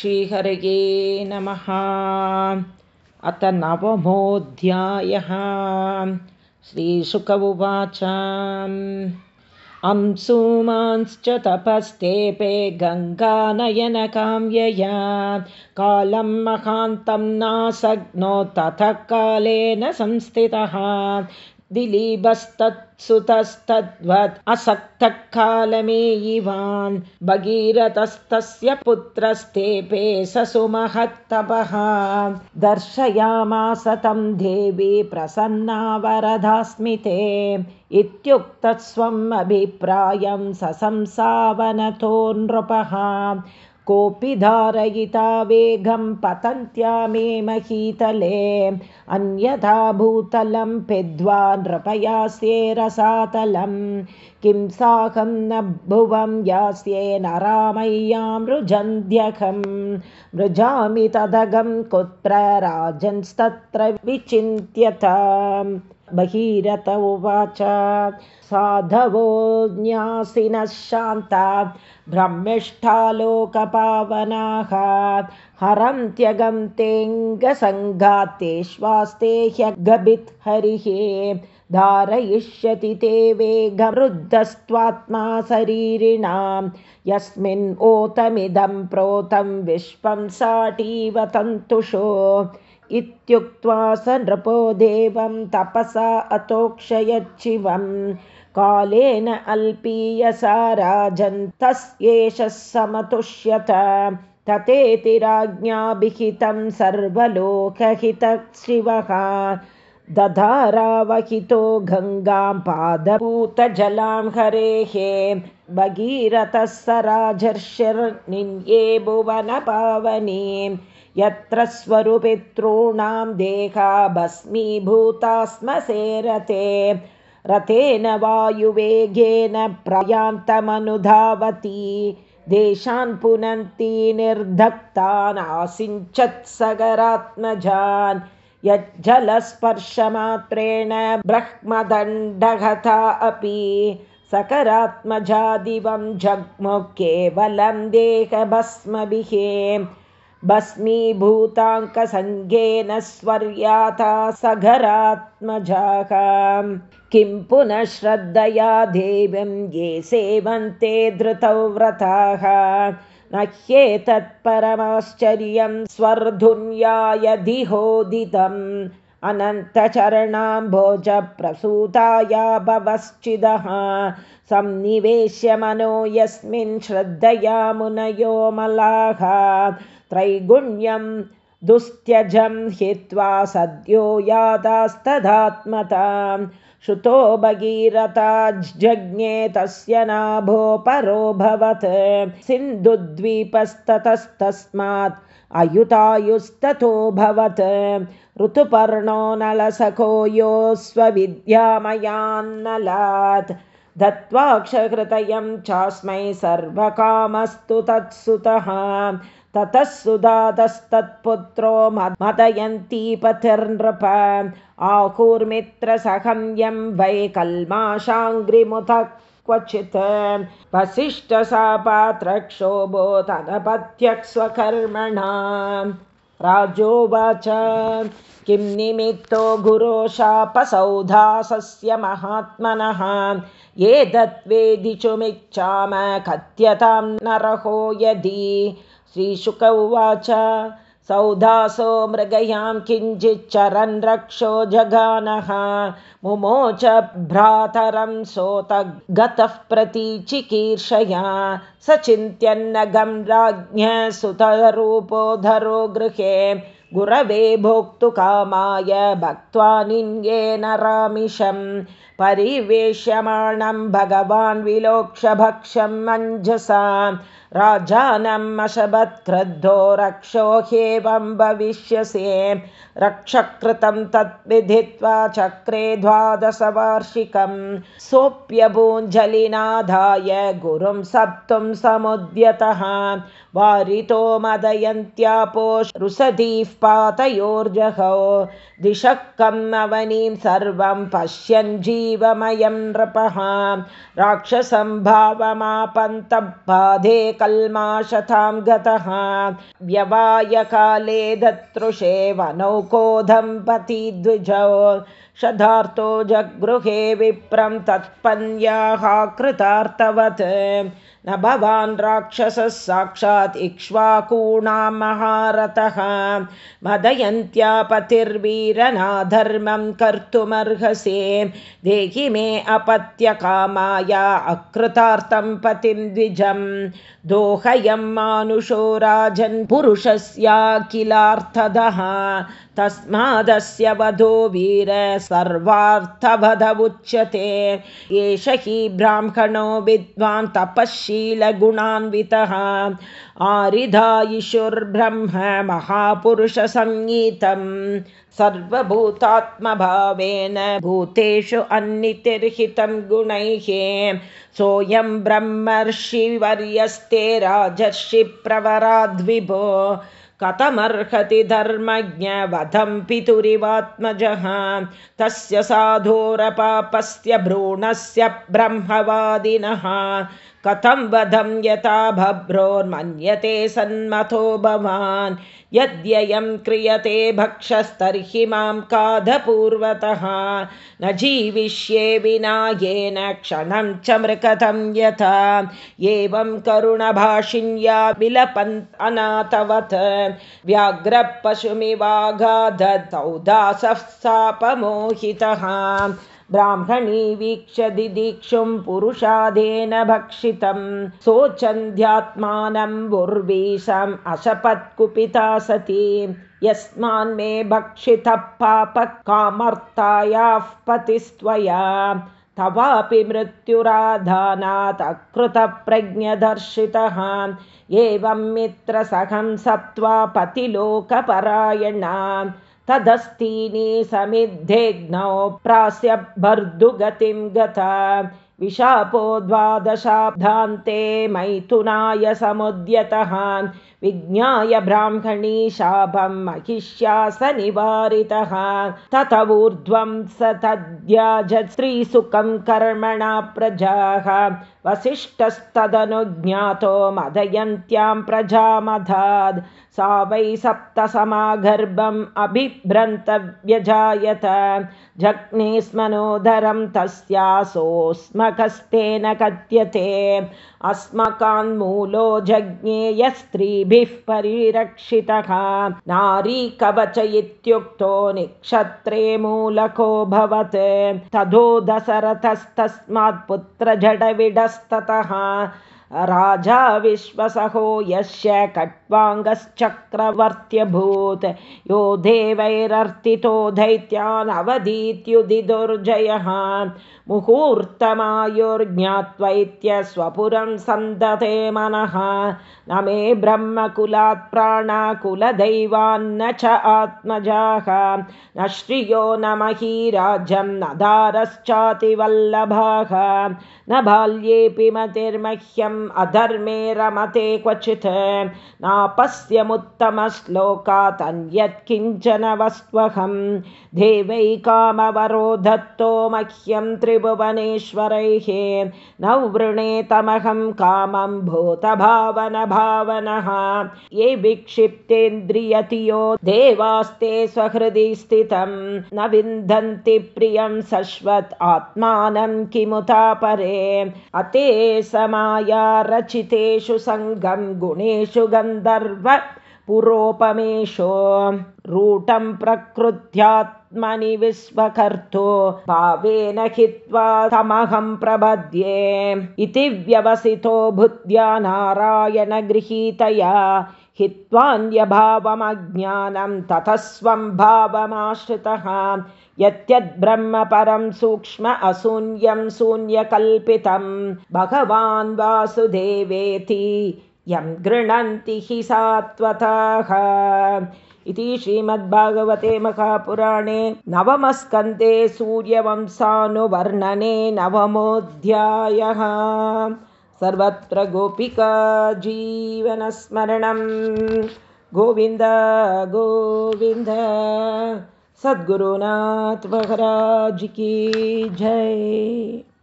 श्रीहरये नमः। अथ नवमोऽध्यायः। श्रीशुक उवाच अंसुमांश्च तपस्तेपे गङ्गानयनकाम्यया। कालं महान्तं नासग्नो ततः कालेन संस्थितः दिलीपस्तत्सुतस्तद्वत् असक्तः कालमेयिवान् भगीरथस्तस्य पुत्रस्तेपे स सुमहत्तपः दर्शयामास तं देवी प्रसन्ना वरदास्मिते इत्युक्तस्वम् अभिप्रायं ससंसावनतो नृपः कोऽपि धारयिता वेगं पतन्त्या मे महीतले। अन्यथा भूतलं पिद्वा नृपयास्ये रसातलं किं साकं न भुवं यास्ये न रामय्यां मृजन्ध्यखं मृजामि तदगं कुत्र राजंस्तत्र विचिन्त्यता भगीरथ उवाच साधवो न्यासिनः शान्ता ब्रह्मिष्ठालोकपावनाः। हरं तेऽङ्गसङ्गातेष्वास्ते ह्यगभित् हरिः धारयिष्यति ते वेगवृद्धस्त्वात्मा शरीरिणां। यस्मिन् ओतमिदं प्रोतं विश्वं साटीव तन्तुषो। इत्युक्त्वा स नृपो देवं तपसा अतोक्षयच्छिवं। कालेन अल्पीयसा राजन्तस्येष समतुष्यत। ततेति राज्ञाभिहितं सर्वलोकहितः शिवः दधारावहितो गङ्गां पादपूतजलां हरेः भगीरथः स राजर्षिर्निन्ये भुवनपावनी यत्र स्वरुपितॄणां देहा भस्मीभूता स्म सेरते रथेन वायुवेगेन प्रयान्तमनुधावती देशान् पुनन्ति निर्धक्तान् आसिञ्चत्सगरात्मजान् यज्जलस्पर्शमात्रेण ब्रह्मदण्डगता अपि सकरात्मजादिवं जग्मु केवलं देहभस्मभिः। भस्मीभूताङ्कसङ्गेन स्वर्याता सघरात्मजाः किं पुनः श्रद्धया देवीं ये सेवन्ते धृतौ व्रताः न ह्येतत्परमाश्चर्यं स्वर्धुन्यायधिहोदितम् अनन्तचरणाम्भोजप्रसूताया भवश्चिदः संनिवेश्य मनो यस्मिन् श्रद्धया मुनयो मलाः। त्रैगुण्यं दुस्त्यजं हित्वा सद्यो यादास्तदात्मतां श्रुतो भगीरथाज्जज्ञे तस्य नाभोपरोऽभवत् सिन्धुद्वीपस्ततस्तस्मात् अयुतायुस्ततोऽभवत् ऋतुपर्णो नलसखो योऽस्वविद्यामयान्नलात् दत्त्वाक्षहृतयं चास्मै सर्वकामस्तु तत्सुतः। ततः सुधातस्तत्पुत्रो मदयन्तीपतिर्नृप आहुर्मित्रसहं यं वै कल्माशाङ्घ्रिमुथ क्वचित्। वसिष्ठसापात्रक्षोभोतनपत्यक्स्वकर्मणा राजोवाच किं निमित्तो गुरोशापसौधासस्य महात्मनः? ये दत्वेदिचुमिच्छाम कथ्यतां नरहो यदि? श्रीशुक उवाच सौदासो मृगयां किञ्चिच्चरन् रक्षो जगानः मुमोच भ्रातरं सोत गतः प्रतीचिकीर्षया स चिन्त्यन्नगं राज्ञः सुतरूपोधरो गृहे गुरवे भोक्तुकामाय भक्त्वा निन्येन रामिषं परिवेश्यमाणं भगवान् विलोक्षभक्षं मञ्जसा राजानम् अशबत्क्रद्धो रक्षो ह्येवं भविष्यसे रक्षकृतं तत् विधित्वा चक्रे द्वादशवार्षिकं। सोऽप्यभूञ्जलिनाधाय गुरुं सप्तुं समुद्यतः। वारितो मदयन्त्यापोरुषधीः पातयोर्जहौ। दिशक्कम् अवनीं सर्वं पश्यन् जीवमयं नृपः। राक्षसं भावमापन्तपादे कल्माशतां गतः। व्यवायकाले दतृषे वनौकोदम्पती द्विजौ शधार्तो जगृहे विप्रं तत्पन्याः कृतार्थवत् न भवान् राक्षसः साक्षात् इक्ष्वाकूणां महारथः मदयन्त्या पतिर्वीरनाधर्मं कर्तुमर्हसे। देहि मे अपत्यकामाया अकृतार्थं पतिं द्विजं दोहयं मानुषो राजन् पुरुषस्याखिलार्थदः तस्मादस्य वधो वीर सर्वार्थवधमुच्यते। एष हि ब्राह्मणो विद्वान् तपःशीलगुणान्वितः। आरिधायिषुर्ब्रह्म महापुरुषसङ्गीतं सर्वभूतात्मभावेन भूतेषु अन्नितिर्हितं गुणैः। सोऽयं ब्रह्मर्षिवर्यस्ते राजर्षिप्रवराद्विभो कथमर्हति धर्मज्ञवधं पितुरिवात्मजः तस्य साधोरपापस्य भ्रूणस्य ब्रह्मवादिनः कथं वधं यथा भभ्रोर्मन्यते सन्मथो भवान् यद्ययं क्रियते भक्षस्तर्हि मां काधपूर्वतः न जीविष्ये विना येन क्षणं च मृकथं यथा एवं करुणभाषिण्या विलपन् अनाथवत् व्याघ्रपशुमिवागाधौ दासः सापमोहितः ब्राह्मणी वीक्ष्य दिदीक्षुं पुरुषादेन भक्षितं सोचन्द्यात्मानं बुर्वीशम् अशपत्कुपिता सती। यस्मान्मे भक्षितः पापकामर्तायाः पतिस्त्वया। तवापि मृत्युराधानात् अकृतप्रज्ञदर्शितः। एवं मित्रसखं सप्त्वा पतिलोकपरायणा तदस्तीनि समिद्धेग्नौ प्रास्य भर्दुगतिं गता। विशापो द्वादशाब्दान्ते मैथुनाय समुद्यतः विज्ञाय ब्राह्मणी शापं महिष्यासनिवारितः तत ऊर्ध्वं स तद्याज स्त्रीसुखं कर्मणा प्रजाः। वसिष्ठस्तदनुज्ञातो मदयन्त्यां प्रजामधाद्। सा वै सप्तसमागर्भम् अभिभ्रन्तव्यजायत। जग्ने स्मनोदरं तस्यासोऽस्मकस्तेन कथ्यते। अस्मकान्मूलो जज्ञे यस्त्रीभिः परिरक्षितः। नारी कवच इत्युक्तो निक्षत्रे मूलको भवत्। तदो दशरथस्तस्मात् पुत्रजडविडस्ततः राजा विश्वसहो यस्य कट्वाङ्गश्चक्रवर्त्यभूत्। यो देवैरर्तितो दैत्यानवधीत्युदिदुर्जयः मुहूर्तमायुर्ज्ञात्वैत्य स्वपुरं सन्दते मनः। न मे ब्रह्मकुलात् प्राणाकुलदैवान्न च आत्मजाः। न श्रियो न महीराज्यं न दारश्चातिवल्लभाः न बाल्येऽपि अधर्मे रमते क्वचित्। नापस्यमुत्तमश्लोकात् अन्यत् किञ्चन वस्त्वहं। देवैकामवरो दत्तो मह्यं त्रिभुवनेश्वरैः। न वृणेतमहं कामं भूतभावनभावनः। ये विक्षिप्तेन्द्रियतियो देवास्ते स्वहृदि स्थितं। न विन्दन्ति प्रियं शश्वत् आत्मानं किमुता परे अते समाया रचितेषु सङ्गं गुणेषु गन्धर्व पुरोपमेषो रूटं प्रकृत्यात्मनि विश्वकर्तो भावेन हित्वा तमहं प्रबध्ये। इति व्यवसितो बुद्ध्या नारायणगृहीतया हित्वान्यभावमज्ञानं ततः स्वं भावमाश्रितः। यत्यद्ब्रह्म परं सूक्ष्म अशून्यं शून्यकल्पितं भगवान् वासुदेवेति यं गृह्णन्ति हि सात्वतः इति श्रीमद्भागवते महापुराणे नवमस्कन्धे सूर्यवंशानुवर्णने नवमोऽध्यायः सर्वत्र गोपिका जीवनस्मरणं। गोविन्द गोविन्द सद्गुरुनाथ की जय